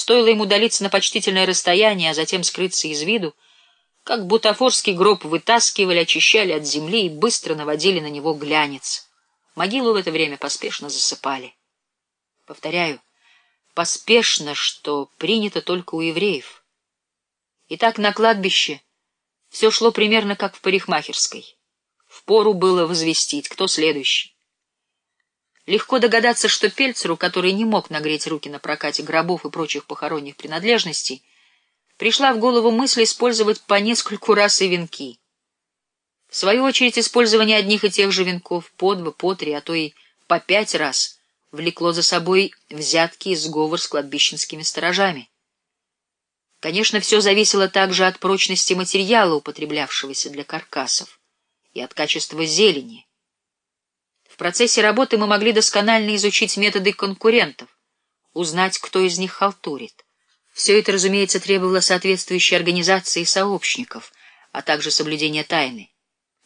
Стоило ему удалиться на почтительное расстояние, а затем скрыться из виду, как бутафорский гроб вытаскивали, очищали от земли и быстро наводили на него глянец. Могилу в это время поспешно засыпали. Повторяю, поспешно, что принято только у евреев. Итак, на кладбище все шло примерно как в парикмахерской. Впору было возвестить, кто следующий. Легко догадаться, что Пельцеру, который не мог нагреть руки на прокате гробов и прочих похоронных принадлежностей, пришла в голову мысль использовать по нескольку раз и венки. В свою очередь, использование одних и тех же венков по два, по три, а то и по пять раз влекло за собой взятки и сговор с кладбищенскими сторожами. Конечно, все зависело также от прочности материала, употреблявшегося для каркасов, и от качества зелени. Процессе работы мы могли досконально изучить методы конкурентов, узнать, кто из них халтурит. Все это, разумеется, требовало соответствующей организации сообщников, а также соблюдения тайны.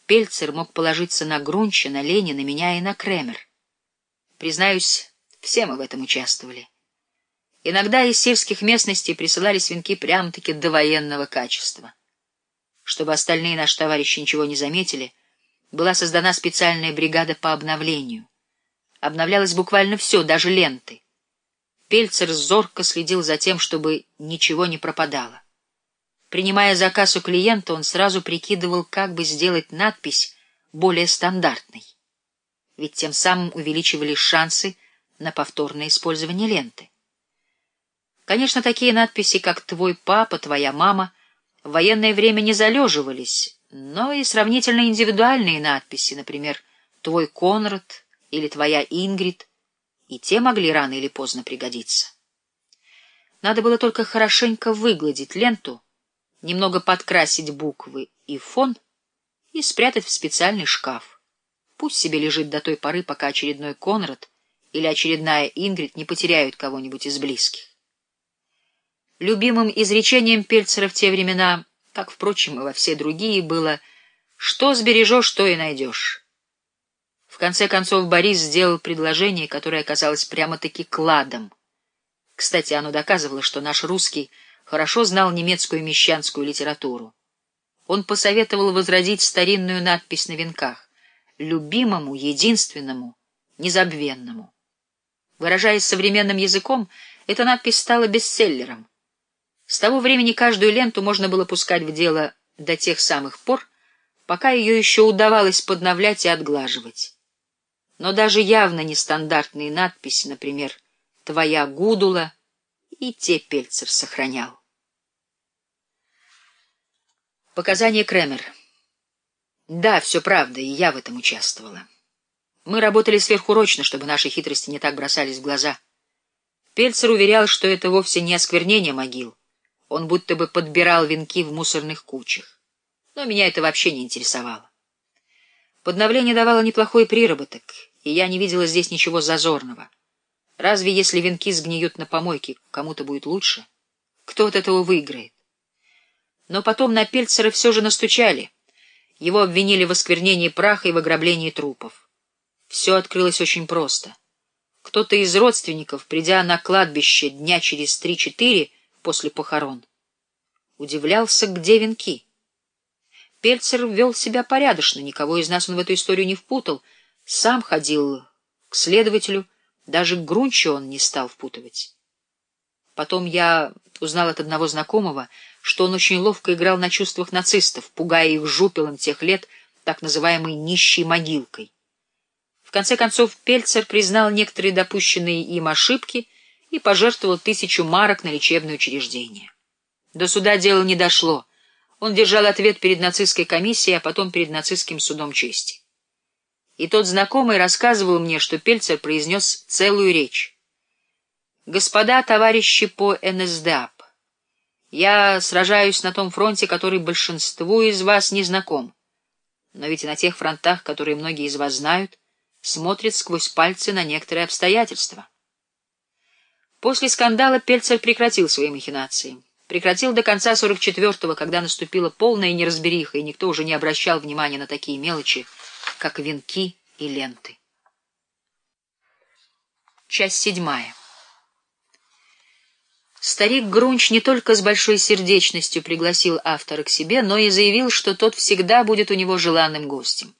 Пельцер мог положиться на Грунча, на Ленина, меня и на Кремер. Признаюсь, все мы в этом участвовали. Иногда из сельских местностей присылали свинки прямо-таки до военного качества. Чтобы остальные наши товарищи ничего не заметили, была создана специальная бригада по обновлению. Обновлялось буквально все, даже ленты. Пельцер зорко следил за тем, чтобы ничего не пропадало. Принимая заказ у клиента, он сразу прикидывал, как бы сделать надпись более стандартной. Ведь тем самым увеличивались шансы на повторное использование ленты. Конечно, такие надписи, как «Твой папа», «Твоя мама» в военное время не залеживались, но и сравнительно индивидуальные надписи, например, «Твой Конрад» или «Твоя Ингрид», и те могли рано или поздно пригодиться. Надо было только хорошенько выгладить ленту, немного подкрасить буквы и фон и спрятать в специальный шкаф. Пусть себе лежит до той поры, пока очередной Конрад или очередная Ингрид не потеряют кого-нибудь из близких. Любимым изречением Пельцера в те времена, как, впрочем, и во все другие, было «что сбережешь, то и найдешь». В конце концов, Борис сделал предложение, которое оказалось прямо-таки кладом. Кстати, оно доказывало, что наш русский хорошо знал немецкую мещанскую литературу. Он посоветовал возродить старинную надпись на венках «любимому, единственному, незабвенному». Выражаясь современным языком, эта надпись стала бестселлером. С того времени каждую ленту можно было пускать в дело до тех самых пор, пока ее еще удавалось подновлять и отглаживать но даже явно нестандартные надписи, например, «Твоя гудула», и те Пельцер сохранял. Показания Кремер. Да, все правда, и я в этом участвовала. Мы работали сверхурочно, чтобы наши хитрости не так бросались в глаза. Пельцер уверял, что это вовсе не осквернение могил. Он будто бы подбирал венки в мусорных кучах. Но меня это вообще не интересовало. Подновление давало неплохой приработок, и я не видела здесь ничего зазорного. Разве если венки сгниют на помойке, кому-то будет лучше? Кто от этого выиграет? Но потом на Пельцера все же настучали. Его обвинили в осквернении праха и в ограблении трупов. Все открылось очень просто. Кто-то из родственников, придя на кладбище дня через три-четыре после похорон, удивлялся, где венки. Пельцер вел себя порядочно, никого из нас он в эту историю не впутал, сам ходил к следователю, даже Грунчу он не стал впутывать. Потом я узнал от одного знакомого, что он очень ловко играл на чувствах нацистов, пугая их жупелом тех лет так называемой «нищей могилкой». В конце концов, Пельцер признал некоторые допущенные им ошибки и пожертвовал тысячу марок на лечебное учреждение. До суда дело не дошло — он держал ответ перед нацистской комиссией, а потом перед нацистским судом чести. И тот знакомый рассказывал мне, что Пельцер произнес целую речь. «Господа товарищи по НСДАП, я сражаюсь на том фронте, который большинству из вас не знаком. Но ведь и на тех фронтах, которые многие из вас знают, смотрят сквозь пальцы на некоторые обстоятельства». После скандала Пельцер прекратил свои махинации прекратил до конца 44-го, когда наступила полная неразбериха, и никто уже не обращал внимания на такие мелочи, как венки и ленты. Часть седьмая. Старик Грунч не только с большой сердечностью пригласил автора к себе, но и заявил, что тот всегда будет у него желанным гостем.